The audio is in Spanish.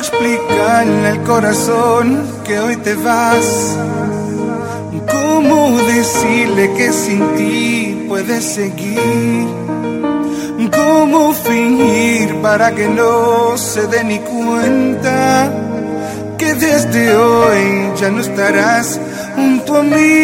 explicarle al corazón que hoy te vas? ¿Cómo decirle que sin ti puedes seguir? ¿Cómo fingir para que no se dé ni cuenta que desde hoy ya no estarás junto a mí?